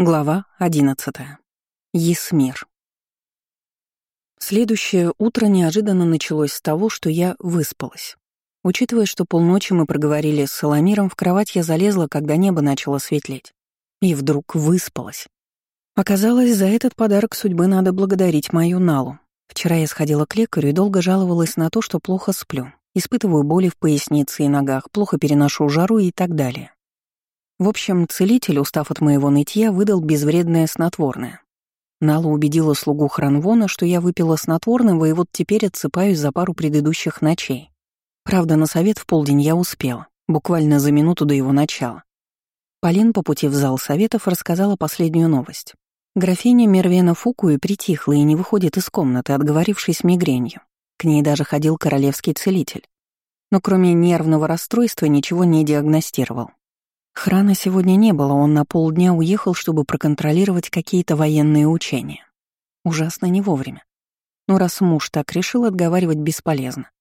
Глава 11. Есмир. Следующее утро неожиданно началось с того, что я выспалась. Учитывая, что полночи мы проговорили с Соломиром, в кровать я залезла, когда небо начало светлеть. И вдруг выспалась. Оказалось, за этот подарок судьбы надо благодарить мою Налу. Вчера я сходила к лекарю и долго жаловалась на то, что плохо сплю. Испытываю боли в пояснице и ногах, плохо переношу жару и так далее. В общем, целитель, устав от моего нытья, выдал безвредное снотворное. Нала убедила слугу Хранвона, что я выпила снотворного и вот теперь отсыпаюсь за пару предыдущих ночей. Правда, на совет в полдень я успела, буквально за минуту до его начала. Полин по пути в зал советов рассказала последнюю новость. Графиня Мервена Фукуи притихла и не выходит из комнаты, отговорившись мигренью. К ней даже ходил королевский целитель. Но кроме нервного расстройства ничего не диагностировал. Храна сегодня не было, он на полдня уехал, чтобы проконтролировать какие-то военные учения. Ужасно не вовремя. Но раз муж так решил, отговаривать бесполезно.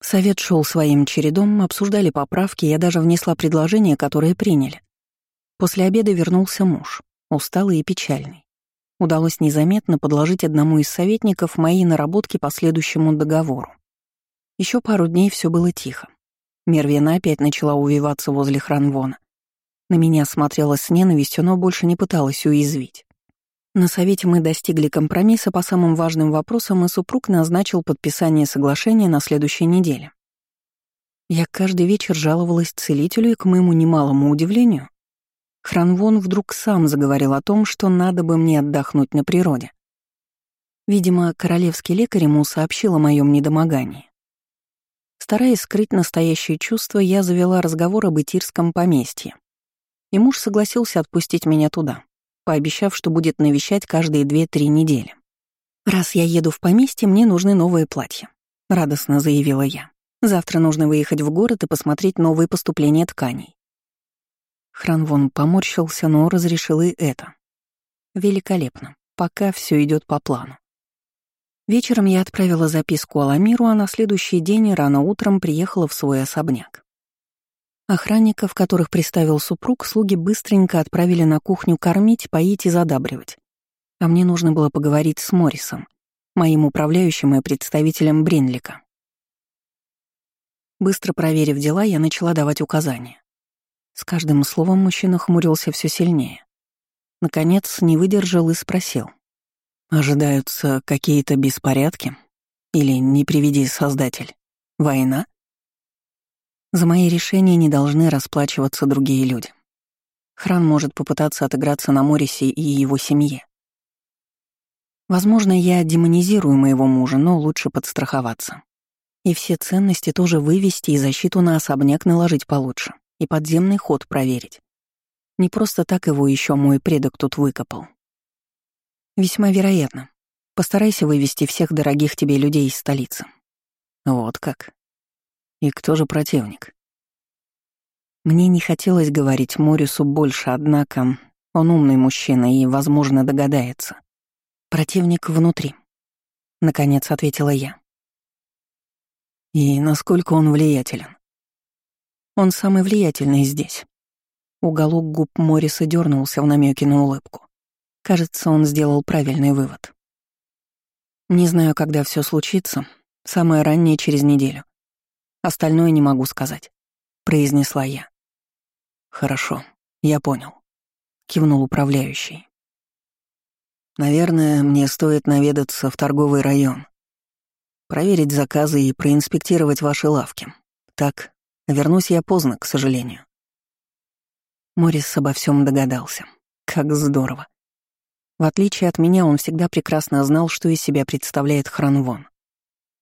Совет шел своим чередом, обсуждали поправки, я даже внесла предложения, которые приняли. После обеда вернулся муж, усталый и печальный. Удалось незаметно подложить одному из советников мои наработки по следующему договору. Еще пару дней все было тихо. Мервина опять начала увиваться возле Хранвона. На меня смотрела с ненавистью, но больше не пыталась уязвить. На совете мы достигли компромисса по самым важным вопросам, и супруг назначил подписание соглашения на следующей неделе. Я каждый вечер жаловалась целителю, и, к моему немалому удивлению, Хранвон вдруг сам заговорил о том, что надо бы мне отдохнуть на природе. Видимо, королевский лекарь ему сообщил о моем недомогании. Стараясь скрыть настоящее чувство, я завела разговор об Итирском поместье. И муж согласился отпустить меня туда, пообещав, что будет навещать каждые две-три недели. «Раз я еду в поместье, мне нужны новые платья», — радостно заявила я. «Завтра нужно выехать в город и посмотреть новые поступления тканей». Хранвон поморщился, но разрешил и это. Великолепно. Пока все идет по плану. Вечером я отправила записку Аламиру, а на следующий день рано утром приехала в свой особняк. Охранников, которых приставил супруг, слуги быстренько отправили на кухню кормить, поить и задабривать. А мне нужно было поговорить с Моррисом, моим управляющим и представителем Бринлика. Быстро проверив дела, я начала давать указания. С каждым словом мужчина хмурился все сильнее. Наконец, не выдержал и спросил. Ожидаются какие-то беспорядки? Или, не приведи создатель, война? За мои решения не должны расплачиваться другие люди. Хран может попытаться отыграться на Морисе и его семье. Возможно, я демонизирую моего мужа, но лучше подстраховаться. И все ценности тоже вывести и защиту на особняк наложить получше, и подземный ход проверить. Не просто так его еще мой предок тут выкопал. Весьма вероятно. Постарайся вывести всех дорогих тебе людей из столицы. Вот как. И кто же противник? Мне не хотелось говорить Морису больше, однако он умный мужчина и, возможно, догадается. Противник внутри. Наконец ответила я. И насколько он влиятелен? Он самый влиятельный здесь. Уголок губ Морриса дернулся в намеке на улыбку. Кажется, он сделал правильный вывод. Не знаю, когда все случится, самое раннее через неделю. Остальное не могу сказать, произнесла я. Хорошо, я понял, кивнул управляющий. Наверное, мне стоит наведаться в торговый район, проверить заказы и проинспектировать ваши лавки. Так, вернусь я поздно, к сожалению. Морис обо всем догадался. Как здорово. В отличие от меня, он всегда прекрасно знал, что из себя представляет Хранвон.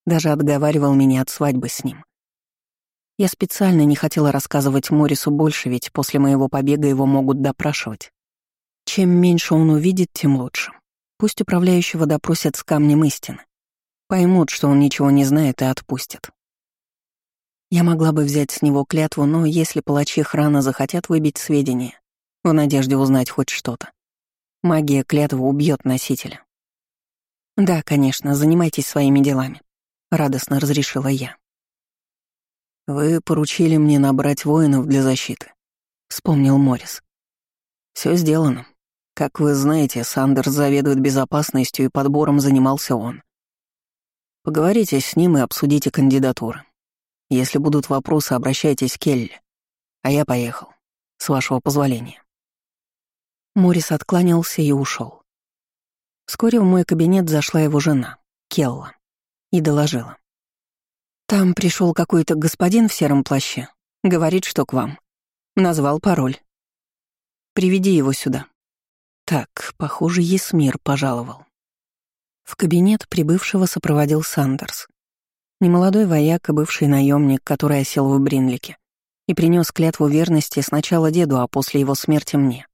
Даже отговаривал меня от свадьбы с ним. Я специально не хотела рассказывать Морису больше, ведь после моего побега его могут допрашивать. Чем меньше он увидит, тем лучше. Пусть управляющего допросят с камнем истины. Поймут, что он ничего не знает и отпустят. Я могла бы взять с него клятву, но если палачи храна захотят выбить сведения, в надежде узнать хоть что-то, Магия клятвы убьет носителя. Да, конечно, занимайтесь своими делами, радостно разрешила я. Вы поручили мне набрать воинов для защиты, вспомнил Морис. Все сделано, Как вы знаете, Сандерс заведует безопасностью, и подбором занимался он. Поговорите с ним и обсудите кандидатуры. Если будут вопросы, обращайтесь к Келли. А я поехал. С вашего позволения. Морис откланялся и ушел. Вскоре в мой кабинет зашла его жена, Келла, и доложила. Там пришел какой-то господин в сером плаще. Говорит, что к вам. Назвал пароль. Приведи его сюда. Так, похоже, Есмир пожаловал. В кабинет прибывшего сопроводил Сандерс. Немолодой вояк бывший наемник, который осел в Бринлике, и принес клятву верности сначала деду, а после его смерти мне.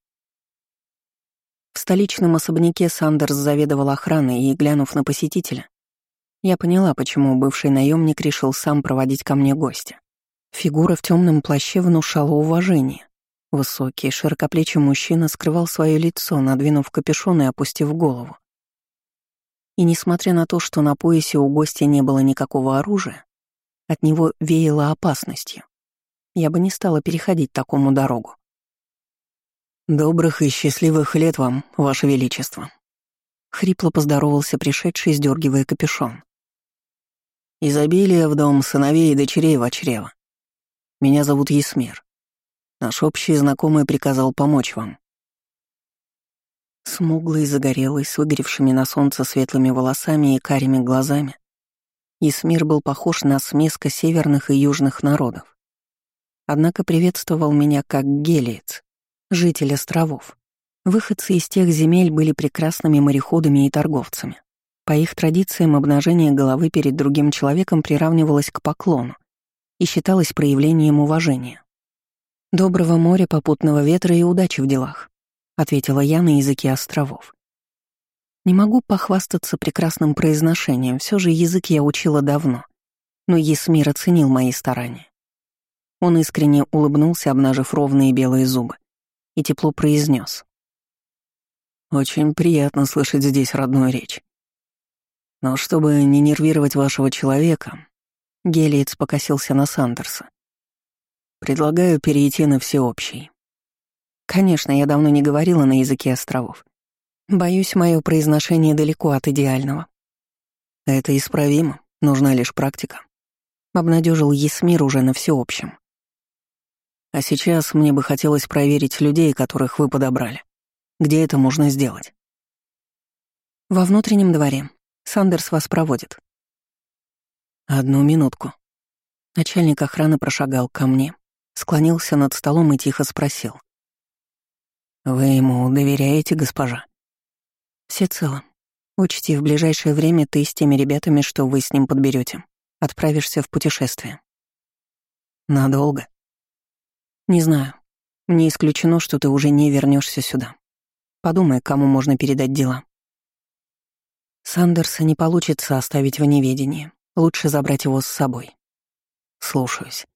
В столичном особняке Сандерс заведовал охраной, и, глянув на посетителя, я поняла, почему бывший наемник решил сам проводить ко мне гостя. Фигура в темном плаще внушала уважение. Высокий, широкоплечий мужчина скрывал свое лицо, надвинув капюшон и опустив голову. И несмотря на то, что на поясе у гостя не было никакого оружия, от него веяло опасностью. Я бы не стала переходить такому дорогу. «Добрых и счастливых лет вам, Ваше Величество!» Хрипло поздоровался пришедший, сдергивая капюшон. «Изобилие в дом сыновей и дочерей в чрево. Меня зовут Есмир. Наш общий знакомый приказал помочь вам». Смуглый, загорелый, с выгоревшими на солнце светлыми волосами и карими глазами, Есмир был похож на смеска северных и южных народов. Однако приветствовал меня как гелиец, житель островов. Выходцы из тех земель были прекрасными мореходами и торговцами. По их традициям обнажение головы перед другим человеком приравнивалось к поклону и считалось проявлением уважения. «Доброго моря, попутного ветра и удачи в делах», — ответила я на языке островов. Не могу похвастаться прекрасным произношением, все же язык я учила давно, но Есмир оценил мои старания. Он искренне улыбнулся, обнажив ровные белые зубы, и тепло произнес: «Очень приятно слышать здесь родную речь. Но чтобы не нервировать вашего человека, Гелиец покосился на Сандерса. Предлагаю перейти на всеобщий. Конечно, я давно не говорила на языке островов. Боюсь, мое произношение далеко от идеального. Это исправимо, нужна лишь практика. Обнадежил Есмир уже на всеобщем. А сейчас мне бы хотелось проверить людей, которых вы подобрали. Где это можно сделать? Во внутреннем дворе. Сандерс вас проводит. Одну минутку. Начальник охраны прошагал ко мне, склонился над столом и тихо спросил. «Вы ему доверяете, госпожа?» «Всецело. Учти, в ближайшее время ты с теми ребятами, что вы с ним подберете, отправишься в путешествие». «Надолго?» «Не знаю. Не исключено, что ты уже не вернешься сюда. Подумай, кому можно передать дела». Сандерса не получится оставить в неведении. Лучше забрать его с собой. Слушаюсь.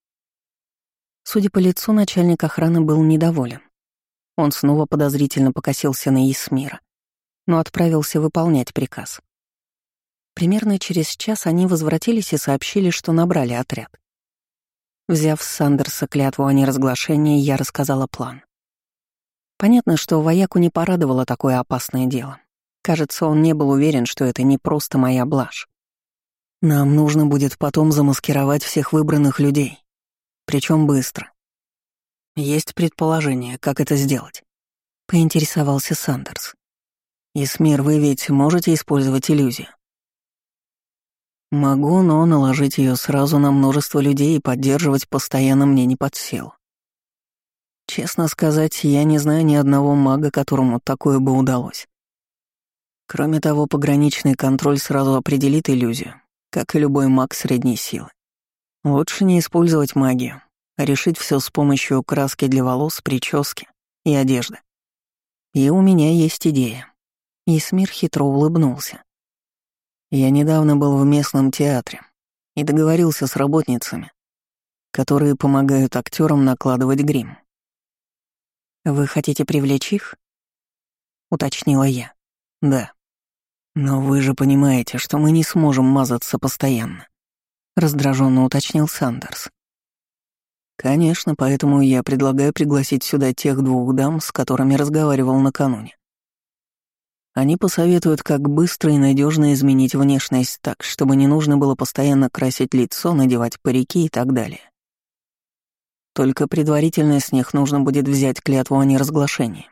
Судя по лицу, начальник охраны был недоволен. Он снова подозрительно покосился на Исмира, но отправился выполнять приказ. Примерно через час они возвратились и сообщили, что набрали отряд. Взяв с Сандерса клятву о неразглашении, я рассказала план. Понятно, что вояку не порадовало такое опасное дело. Кажется, он не был уверен, что это не просто моя блажь. Нам нужно будет потом замаскировать всех выбранных людей. Причем быстро. Есть предположение, как это сделать? Поинтересовался Сандерс. Исмир, вы ведь можете использовать иллюзию? Могу, но наложить ее сразу на множество людей и поддерживать постоянно мне не под силу. Честно сказать, я не знаю ни одного мага, которому такое бы удалось. Кроме того, пограничный контроль сразу определит иллюзию, как и любой маг средней силы. Лучше не использовать магию, а решить все с помощью краски для волос, прически и одежды. И у меня есть идея. Исмир хитро улыбнулся. Я недавно был в местном театре и договорился с работницами, которые помогают актерам накладывать грим. «Вы хотите привлечь их?» — уточнила я. «Да. Но вы же понимаете, что мы не сможем мазаться постоянно», — раздраженно уточнил Сандерс. «Конечно, поэтому я предлагаю пригласить сюда тех двух дам, с которыми разговаривал накануне. Они посоветуют, как быстро и надежно изменить внешность так, чтобы не нужно было постоянно красить лицо, надевать парики и так далее. Только предварительно с них нужно будет взять клятву о неразглашении.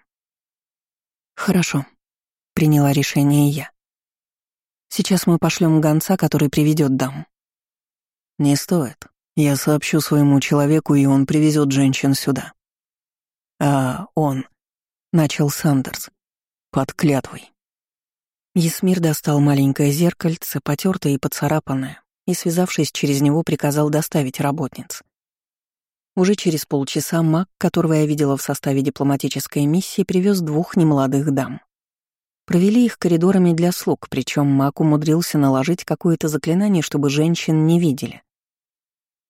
Хорошо, приняла решение я. Сейчас мы пошлем гонца, который приведет дам. Не стоит. Я сообщу своему человеку, и он привезет женщин сюда. А он, начал Сандерс, под клятвой. Есмир достал маленькое зеркальце, потертое и поцарапанное, и, связавшись через него, приказал доставить работниц. Уже через полчаса маг, которого я видела в составе дипломатической миссии, привез двух немолодых дам. Провели их коридорами для слуг, причем маг умудрился наложить какое-то заклинание, чтобы женщин не видели.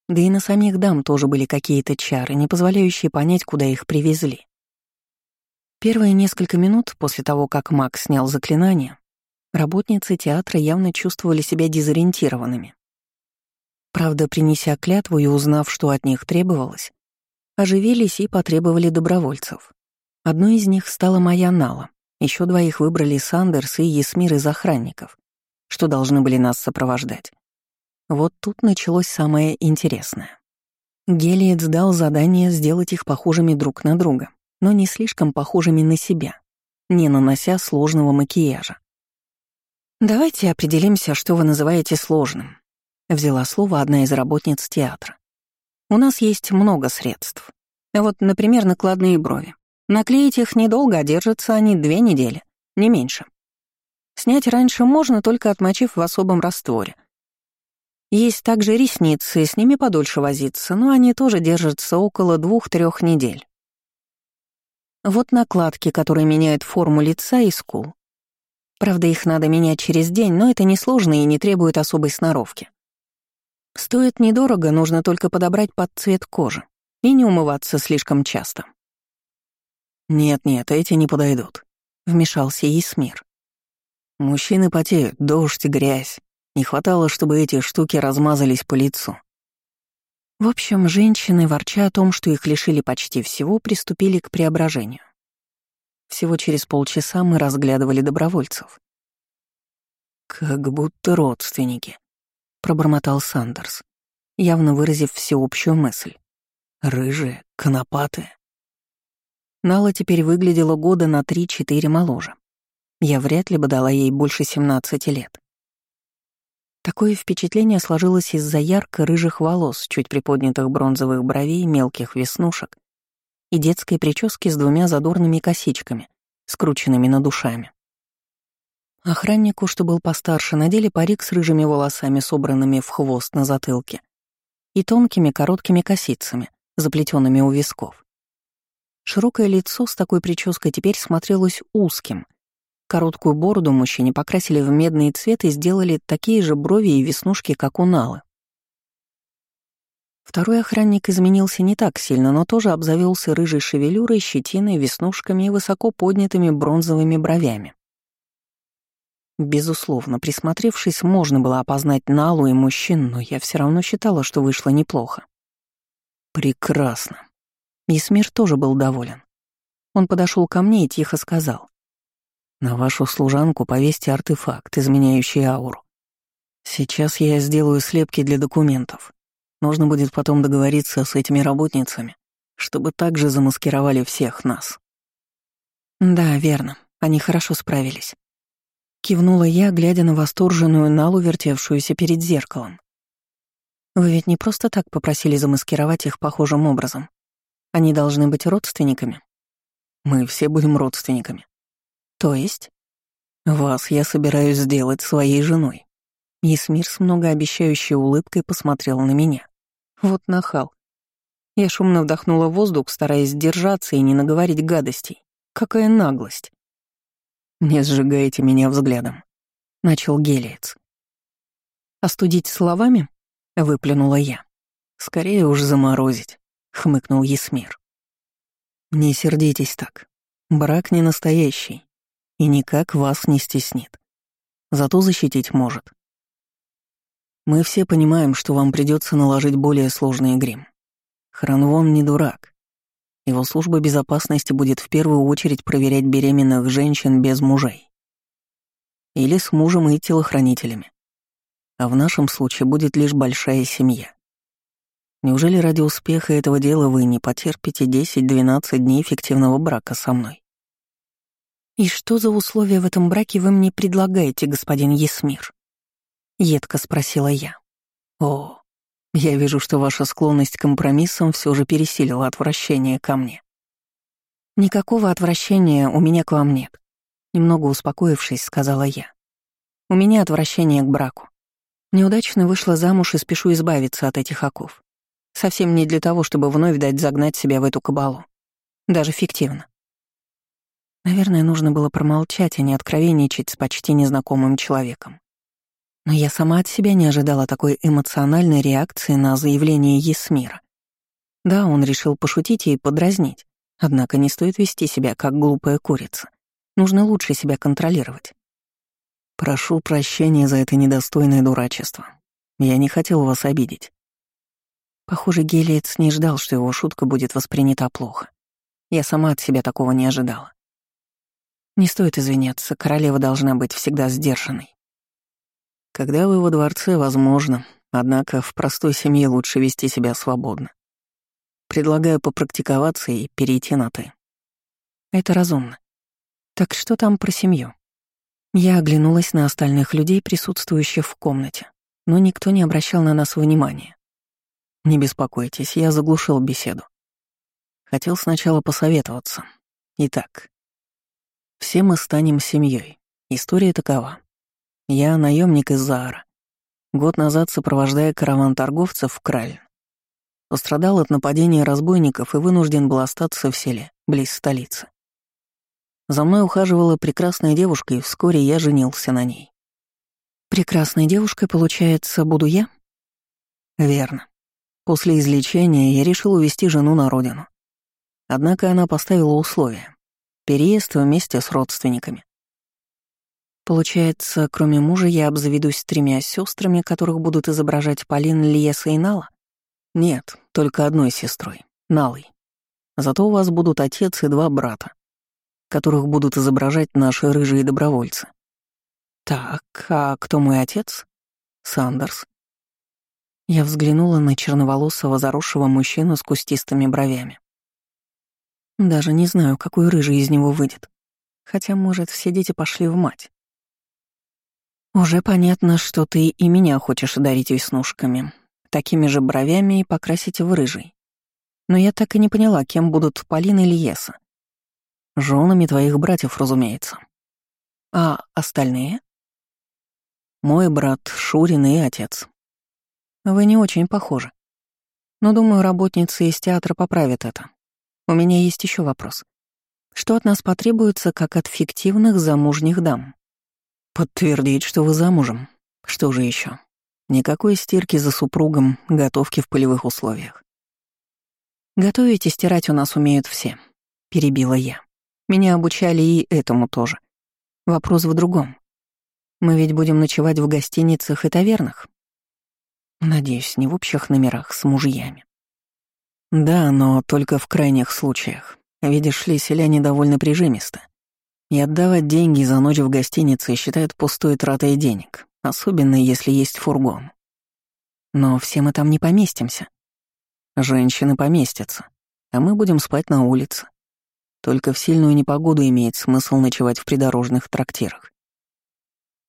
Да и на самих дам тоже были какие-то чары, не позволяющие понять, куда их привезли. Первые несколько минут после того, как маг снял заклинание, работницы театра явно чувствовали себя дезориентированными. Правда, принеся клятву и узнав, что от них требовалось, оживились и потребовали добровольцев. Одной из них стала моя Нала. Еще двоих выбрали Сандерс и Есмир из охранников, что должны были нас сопровождать. Вот тут началось самое интересное. Гелиец дал задание сделать их похожими друг на друга, но не слишком похожими на себя, не нанося сложного макияжа. «Давайте определимся, что вы называете сложным», Взяла слово одна из работниц театра. У нас есть много средств. Вот, например, накладные брови. Наклеить их недолго, а держатся они две недели, не меньше. Снять раньше можно, только отмочив в особом растворе. Есть также ресницы, с ними подольше возиться, но они тоже держатся около двух-трех недель. Вот накладки, которые меняют форму лица и скул. Правда, их надо менять через день, но это несложно и не требует особой сноровки. Стоит недорого, нужно только подобрать под цвет кожи и не умываться слишком часто. «Нет-нет, эти не подойдут», — вмешался Исмир. «Мужчины потеют, дождь, грязь. Не хватало, чтобы эти штуки размазались по лицу». В общем, женщины, ворча о том, что их лишили почти всего, приступили к преображению. Всего через полчаса мы разглядывали добровольцев. «Как будто родственники», — пробормотал Сандерс, явно выразив всеобщую мысль. «Рыжие, конопатые». Нала теперь выглядела года на три-четыре моложе. Я вряд ли бы дала ей больше 17 лет. Такое впечатление сложилось из-за ярко-рыжих волос, чуть приподнятых бронзовых бровей, мелких веснушек и детской прически с двумя задорными косичками, скрученными над ушами. Охраннику, что был постарше, надели парик с рыжими волосами, собранными в хвост на затылке, и тонкими короткими косицами, заплетенными у висков. Широкое лицо с такой прической теперь смотрелось узким. Короткую бороду мужчине покрасили в медный цвет и сделали такие же брови и веснушки, как у Налы. Второй охранник изменился не так сильно, но тоже обзавелся рыжей шевелюрой, щетиной, веснушками и высоко поднятыми бронзовыми бровями. Безусловно, присмотревшись, можно было опознать Налу и мужчин, но я все равно считала, что вышло неплохо. Прекрасно. Исмир тоже был доволен. Он подошел ко мне и тихо сказал. «На вашу служанку повесьте артефакт, изменяющий ауру. Сейчас я сделаю слепки для документов. Нужно будет потом договориться с этими работницами, чтобы также замаскировали всех нас». «Да, верно. Они хорошо справились. Кивнула я, глядя на восторженную Налу, вертевшуюся перед зеркалом. Вы ведь не просто так попросили замаскировать их похожим образом. Они должны быть родственниками. Мы все будем родственниками. То есть? Вас я собираюсь сделать своей женой. Есмир с многообещающей улыбкой посмотрел на меня. Вот нахал. Я шумно вдохнула воздух, стараясь сдержаться и не наговорить гадостей. Какая наглость. «Не сжигайте меня взглядом», — начал Гелиец. «Остудить словами?» — выплюнула я. «Скорее уж заморозить», — хмыкнул Есмир. «Не сердитесь так. Брак не настоящий и никак вас не стеснит. Зато защитить может. Мы все понимаем, что вам придется наложить более сложный грим. Хранвон не дурак. Его служба безопасности будет в первую очередь проверять беременных женщин без мужей. или с мужем и телохранителями. А в нашем случае будет лишь большая семья. Неужели ради успеха этого дела вы не потерпите 10-12 дней фиктивного брака со мной? «И что за условия в этом браке вы мне предлагаете, господин Есмир?» — едко спросила я. «О, я вижу, что ваша склонность к компромиссам все же пересилила отвращение ко мне». «Никакого отвращения у меня к вам нет», — немного успокоившись, сказала я. «У меня отвращение к браку. Неудачно вышла замуж и спешу избавиться от этих оков. Совсем не для того, чтобы вновь дать загнать себя в эту кабалу. Даже фиктивно. Наверное, нужно было промолчать, а не откровенничать с почти незнакомым человеком. Но я сама от себя не ожидала такой эмоциональной реакции на заявление Есмира. Да, он решил пошутить и подразнить, однако не стоит вести себя как глупая курица. Нужно лучше себя контролировать. Прошу прощения за это недостойное дурачество. Я не хотел вас обидеть. Похоже, Гелиец не ждал, что его шутка будет воспринята плохо. Я сама от себя такого не ожидала. Не стоит извиняться, королева должна быть всегда сдержанной. Когда вы во дворце, возможно, однако в простой семье лучше вести себя свободно. Предлагаю попрактиковаться и перейти на «ты». Это разумно. Так что там про семью? Я оглянулась на остальных людей, присутствующих в комнате, но никто не обращал на нас внимания. Не беспокойтесь, я заглушил беседу. Хотел сначала посоветоваться. Итак, все мы станем семьей. История такова. Я наемник из Заара. Год назад, сопровождая караван торговцев в Краль, пострадал от нападения разбойников и вынужден был остаться в селе, близ столицы. За мной ухаживала прекрасная девушка, и вскоре я женился на ней. Прекрасной девушкой, получается, буду я? Верно. После излечения я решил увезти жену на родину. Однако она поставила условия. Переезд вместе с родственниками. Получается, кроме мужа я обзаведусь тремя сестрами, которых будут изображать Полин, Льеса и Нала? Нет, только одной сестрой, Налой. Зато у вас будут отец и два брата, которых будут изображать наши рыжие добровольцы. Так, а кто мой отец? Сандерс. Я взглянула на черноволосого заросшего мужчину с кустистыми бровями. Даже не знаю, какой рыжий из него выйдет. Хотя, может, все дети пошли в мать. Уже понятно, что ты и меня хочешь одарить веснушками, такими же бровями и покрасить в рыжий. Но я так и не поняла, кем будут Полина или Еса. Женами твоих братьев, разумеется. А остальные? Мой брат Шурин и отец. Вы не очень похожи. Но, думаю, работницы из театра поправят это. У меня есть еще вопрос. Что от нас потребуется, как от фиктивных замужних дам? Подтвердить, что вы замужем. Что же еще? Никакой стирки за супругом, готовки в полевых условиях. Готовить и стирать у нас умеют все, перебила я. Меня обучали и этому тоже. Вопрос в другом. Мы ведь будем ночевать в гостиницах и тавернах. Надеюсь, не в общих номерах с мужьями. Да, но только в крайних случаях. Видишь ли, селяне довольно прижимисты. И отдавать деньги за ночь в гостинице считают пустой тратой денег, особенно если есть фургон. Но все мы там не поместимся. Женщины поместятся, а мы будем спать на улице. Только в сильную непогоду имеет смысл ночевать в придорожных трактирах.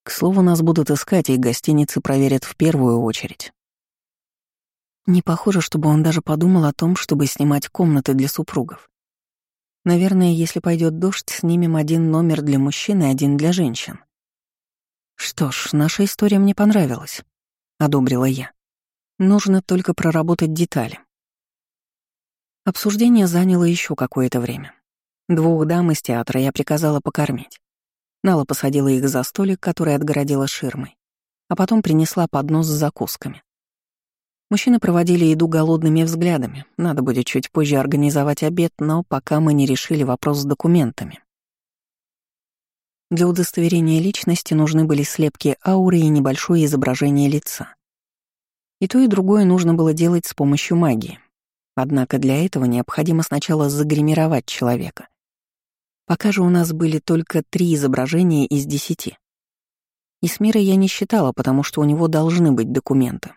К слову, нас будут искать, и гостиницы проверят в первую очередь. Не похоже, чтобы он даже подумал о том, чтобы снимать комнаты для супругов. Наверное, если пойдет дождь, снимем один номер для мужчин и один для женщин. Что ж, наша история мне понравилась, одобрила я. Нужно только проработать детали. Обсуждение заняло еще какое-то время. Двух дам из театра я приказала покормить. Нала посадила их за столик, который отгородила ширмой, а потом принесла поднос с закусками. Мужчины проводили еду голодными взглядами. Надо будет чуть позже организовать обед, но пока мы не решили вопрос с документами. Для удостоверения личности нужны были слепки ауры и небольшое изображение лица. И то, и другое нужно было делать с помощью магии. Однако для этого необходимо сначала загримировать человека. Пока же у нас были только три изображения из десяти. И с Мирой я не считала, потому что у него должны быть документы.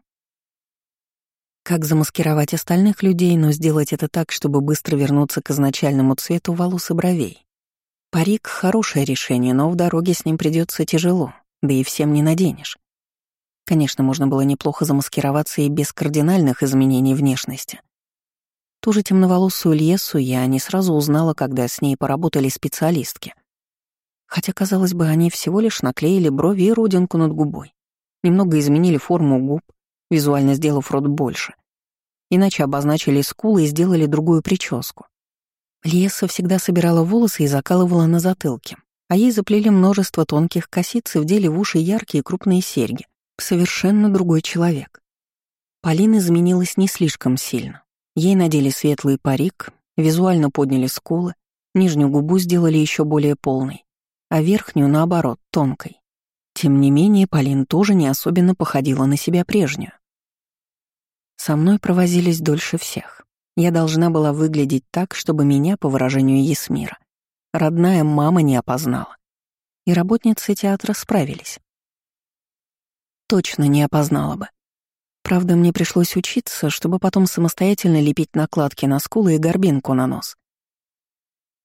Как замаскировать остальных людей, но сделать это так, чтобы быстро вернуться к изначальному цвету волос и бровей? Парик — хорошее решение, но в дороге с ним придется тяжело, да и всем не наденешь. Конечно, можно было неплохо замаскироваться и без кардинальных изменений внешности. Ту же темноволосую Льесу я не сразу узнала, когда с ней поработали специалистки. Хотя, казалось бы, они всего лишь наклеили брови и родинку над губой. Немного изменили форму губ, визуально сделав рот больше. Иначе обозначили скулы и сделали другую прическу. Леса всегда собирала волосы и закалывала на затылке, а ей заплели множество тонких косиц и вдели в уши яркие крупные серьги. Совершенно другой человек. Полина изменилась не слишком сильно. Ей надели светлый парик, визуально подняли скулы, нижнюю губу сделали еще более полной, а верхнюю, наоборот, тонкой. Тем не менее, Полин тоже не особенно походила на себя прежнюю. Со мной провозились дольше всех. Я должна была выглядеть так, чтобы меня, по выражению Есмира, родная мама не опознала. И работницы театра справились. Точно не опознала бы. Правда, мне пришлось учиться, чтобы потом самостоятельно лепить накладки на скулы и горбинку на нос.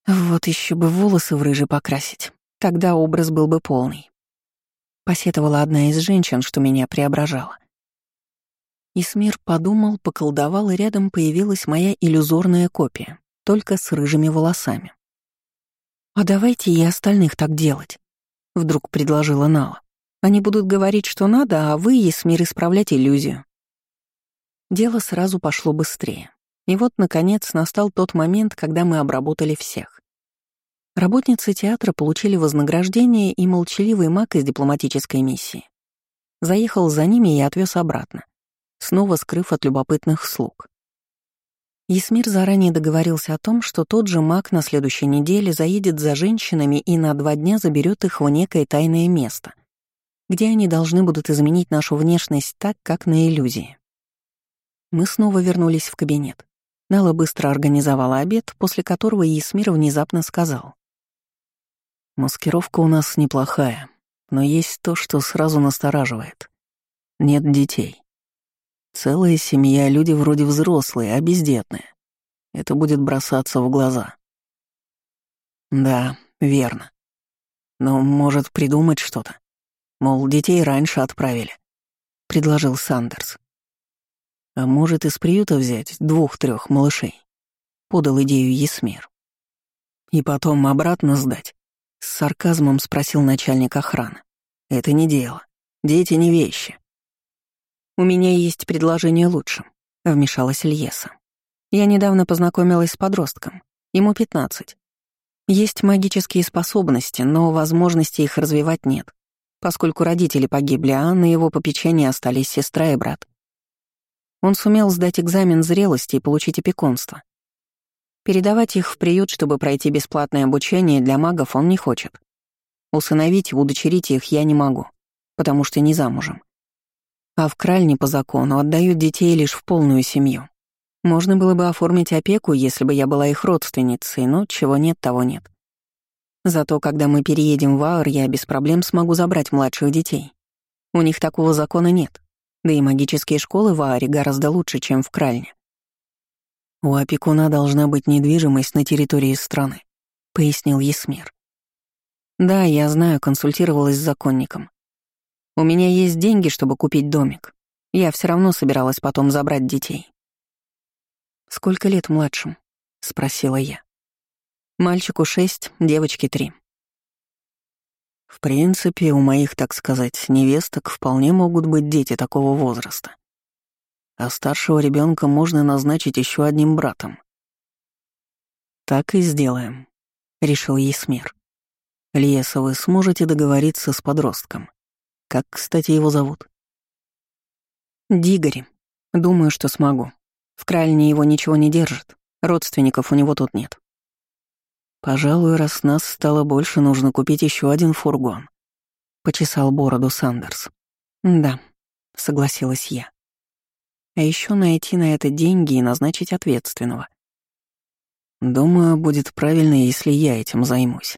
Вот еще бы волосы в рыжий покрасить. Тогда образ был бы полный. Посетовала одна из женщин, что меня преображала. Исмир подумал, поколдовал, и рядом появилась моя иллюзорная копия, только с рыжими волосами. «А давайте и остальных так делать», — вдруг предложила Нала. «Они будут говорить, что надо, а вы, Исмир, исправлять иллюзию». Дело сразу пошло быстрее. И вот, наконец, настал тот момент, когда мы обработали всех. Работницы театра получили вознаграждение, и молчаливый маг из дипломатической миссии заехал за ними и отвез обратно, снова скрыв от любопытных слуг. Есмир заранее договорился о том, что тот же маг на следующей неделе заедет за женщинами и на два дня заберет их в некое тайное место, где они должны будут изменить нашу внешность так, как на иллюзии. Мы снова вернулись в кабинет. Нала быстро организовала обед, после которого Есмир внезапно сказал. «Маскировка у нас неплохая, но есть то, что сразу настораживает. Нет детей. Целая семья, люди вроде взрослые, а бездетные. Это будет бросаться в глаза». «Да, верно. Но может придумать что-то? Мол, детей раньше отправили», — предложил Сандерс. А может, из приюта взять двух-трех малышей? Подал идею Есмир. И потом обратно сдать? С сарказмом спросил начальник охраны. Это не дело. Дети не вещи. У меня есть предложение лучше, вмешалась Ильеса. Я недавно познакомилась с подростком. Ему 15. Есть магические способности, но возможности их развивать нет, поскольку родители погибли, а на его попечении остались сестра и брат. Он сумел сдать экзамен зрелости и получить опекунство. Передавать их в приют, чтобы пройти бесплатное обучение для магов, он не хочет. Усыновить и удочерить их я не могу, потому что не замужем. А в Кральне по закону отдают детей лишь в полную семью. Можно было бы оформить опеку, если бы я была их родственницей, но чего нет, того нет. Зато когда мы переедем в Аур, я без проблем смогу забрать младших детей. У них такого закона нет. Да и магические школы в Ааре гораздо лучше, чем в Кральне. «У опекуна должна быть недвижимость на территории страны», — пояснил Есмир. «Да, я знаю, консультировалась с законником. У меня есть деньги, чтобы купить домик. Я все равно собиралась потом забрать детей». «Сколько лет младшим?» — спросила я. «Мальчику шесть, девочке три. В принципе, у моих, так сказать, невесток вполне могут быть дети такого возраста. А старшего ребенка можно назначить еще одним братом. Так и сделаем, решил Есмир. Лиеса, вы сможете договориться с подростком. Как, кстати, его зовут? Дигари. Думаю, что смогу. В Кральне его ничего не держит. Родственников у него тут нет. «Пожалуй, раз нас стало больше, нужно купить еще один фургон», — почесал бороду Сандерс. «Да», — согласилась я. «А еще найти на это деньги и назначить ответственного». «Думаю, будет правильно, если я этим займусь».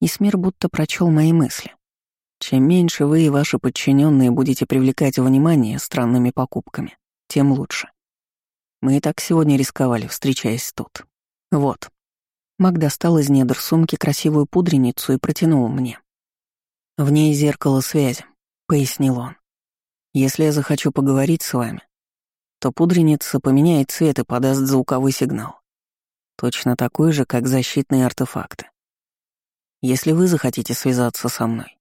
Исмир будто прочел мои мысли. Чем меньше вы и ваши подчиненные будете привлекать внимание странными покупками, тем лучше. Мы и так сегодня рисковали, встречаясь тут. Вот. Мак достал из недр сумки красивую пудреницу и протянул мне. «В ней зеркало связи», — пояснил он. «Если я захочу поговорить с вами, то пудреница поменяет цвет и подаст звуковой сигнал. Точно такой же, как защитные артефакты. Если вы захотите связаться со мной,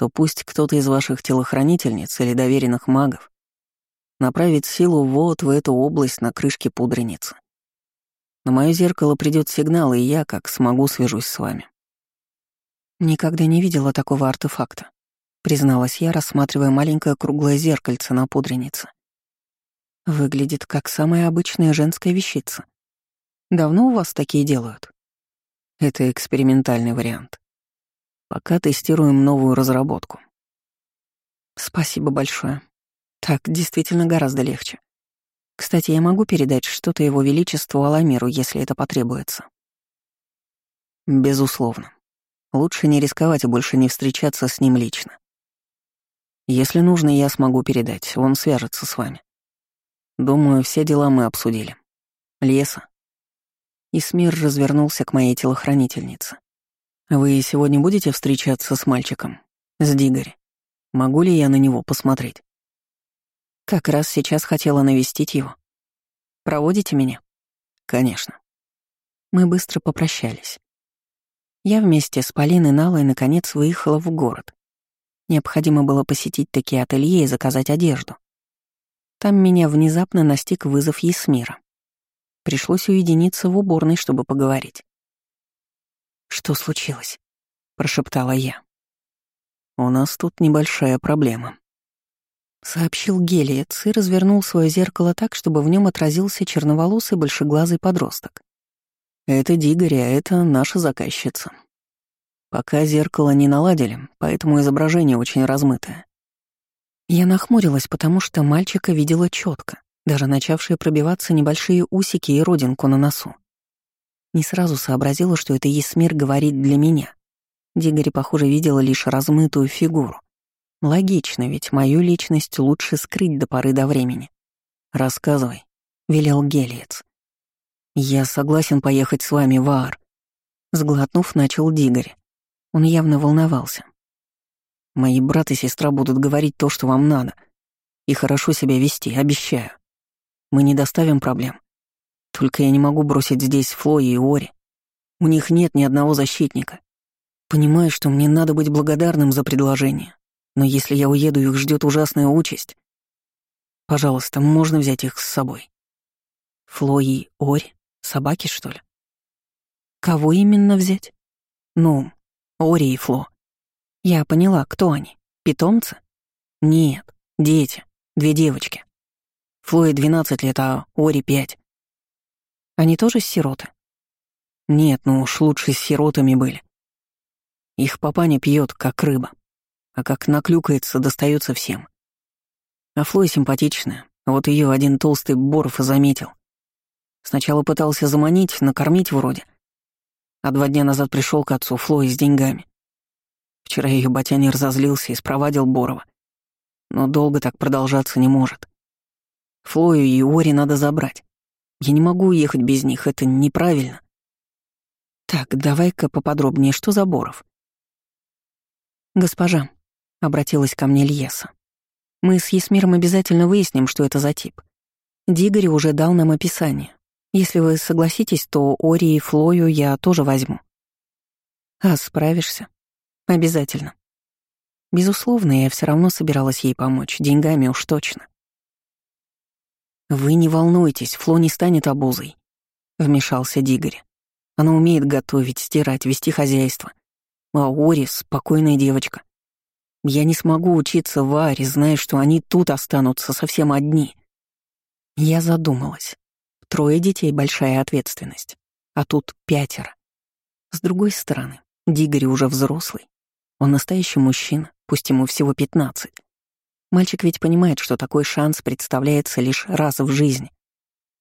то пусть кто-то из ваших телохранительниц или доверенных магов направит силу вот в эту область на крышке пудреницы. На мое зеркало придет сигнал, и я, как смогу, свяжусь с вами. Никогда не видела такого артефакта, призналась я, рассматривая маленькое круглое зеркальце на пудренице. Выглядит как самая обычная женская вещица. Давно у вас такие делают? Это экспериментальный вариант. Пока тестируем новую разработку. Спасибо большое. Так действительно гораздо легче. Кстати, я могу передать что-то его величеству Аламиру, если это потребуется. Безусловно. Лучше не рисковать и больше не встречаться с ним лично. Если нужно, я смогу передать, он свяжется с вами. Думаю, все дела мы обсудили. Леса. Исмир развернулся к моей телохранительнице. Вы сегодня будете встречаться с мальчиком? С Дигари? Могу ли я на него посмотреть? Как раз сейчас хотела навестить его. Проводите меня? Конечно. Мы быстро попрощались. Я вместе с Полиной Налой наконец выехала в город. Необходимо было посетить такие ателье и заказать одежду. Там меня внезапно настиг вызов Есмира. Пришлось уединиться в уборной, чтобы поговорить. «Что случилось?» — прошептала я. «У нас тут небольшая проблема», Сообщил Гелиец и развернул свое зеркало так, чтобы в нем отразился черноволосый большеглазый подросток. «Это Дигори, а это наша заказчица. Пока зеркало не наладили, поэтому изображение очень размытое». Я нахмурилась, потому что мальчика видела четко, даже начавшие пробиваться небольшие усики и родинку на носу. Не сразу сообразила, что это Есмир говорит для меня. Дигори, похоже, видела лишь размытую фигуру. Логично, ведь мою личность лучше скрыть до поры до времени. «Рассказывай», — велел Гелиец. «Я согласен поехать с вами в Аар», — сглотнув, начал Дигорь. Он явно волновался. «Мои брат и сестра будут говорить то, что вам надо. И хорошо себя вести, обещаю. Мы не доставим проблем. Только я не могу бросить здесь Флои и Ори. У них нет ни одного защитника. Понимаю, что мне надо быть благодарным за предложение, но если я уеду, их ждет ужасная участь. Пожалуйста, можно взять их с собой. Фло и Ори? Собаки, что ли? Кого именно взять? Ну, Ори и Фло. Я поняла, кто они? Питомцы? Нет, дети, две девочки. Флое 12 лет, а Ори 5. Они тоже сироты? Нет, ну уж лучше с сиротами были. Их папаня пьет, как рыба а как наклюкается, достается всем. А Флой симпатичная, вот ее один толстый Боров заметил. Сначала пытался заманить, накормить вроде. А два дня назад пришел к отцу Флой с деньгами. Вчера ее батяне разозлился и спровадил Борова. Но долго так продолжаться не может. Флою и Ори надо забрать. Я не могу уехать без них, это неправильно. Так, давай-ка поподробнее, что за Боров? Госпожа, — обратилась ко мне Льеса. «Мы с Есмиром обязательно выясним, что это за тип. Дигори уже дал нам описание. Если вы согласитесь, то Ори и Флою я тоже возьму». «А справишься?» «Обязательно». Безусловно, я все равно собиралась ей помочь, деньгами уж точно. «Вы не волнуйтесь, Фло не станет обузой», — вмешался Дигори. «Она умеет готовить, стирать, вести хозяйство. А Ори — спокойная девочка. Я не смогу учиться в Аре, зная, что они тут останутся совсем одни. Я задумалась. Трое детей — большая ответственность. А тут пятеро. С другой стороны, Дигори уже взрослый. Он настоящий мужчина, пусть ему всего пятнадцать. Мальчик ведь понимает, что такой шанс представляется лишь раз в жизни.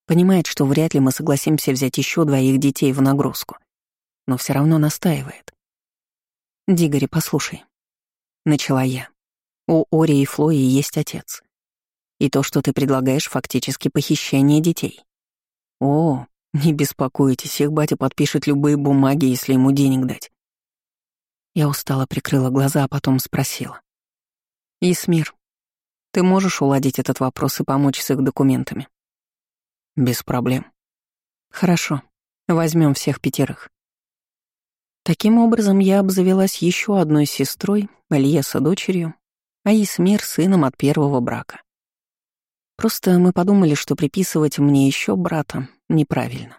Понимает, что вряд ли мы согласимся взять еще двоих детей в нагрузку. Но все равно настаивает. Дигори, послушай, начала я. У Ори и Флои есть отец. И то, что ты предлагаешь, фактически похищение детей. О, не беспокойтесь, их батя подпишет любые бумаги, если ему денег дать. Я устало прикрыла глаза, а потом спросила. «Исмир, ты можешь уладить этот вопрос и помочь с их документами?» «Без проблем». «Хорошо. Возьмем всех пятерых». Таким образом, я обзавелась еще одной сестрой, Альеса дочерью, а Исмир сыном от первого брака. Просто мы подумали, что приписывать мне еще брата неправильно.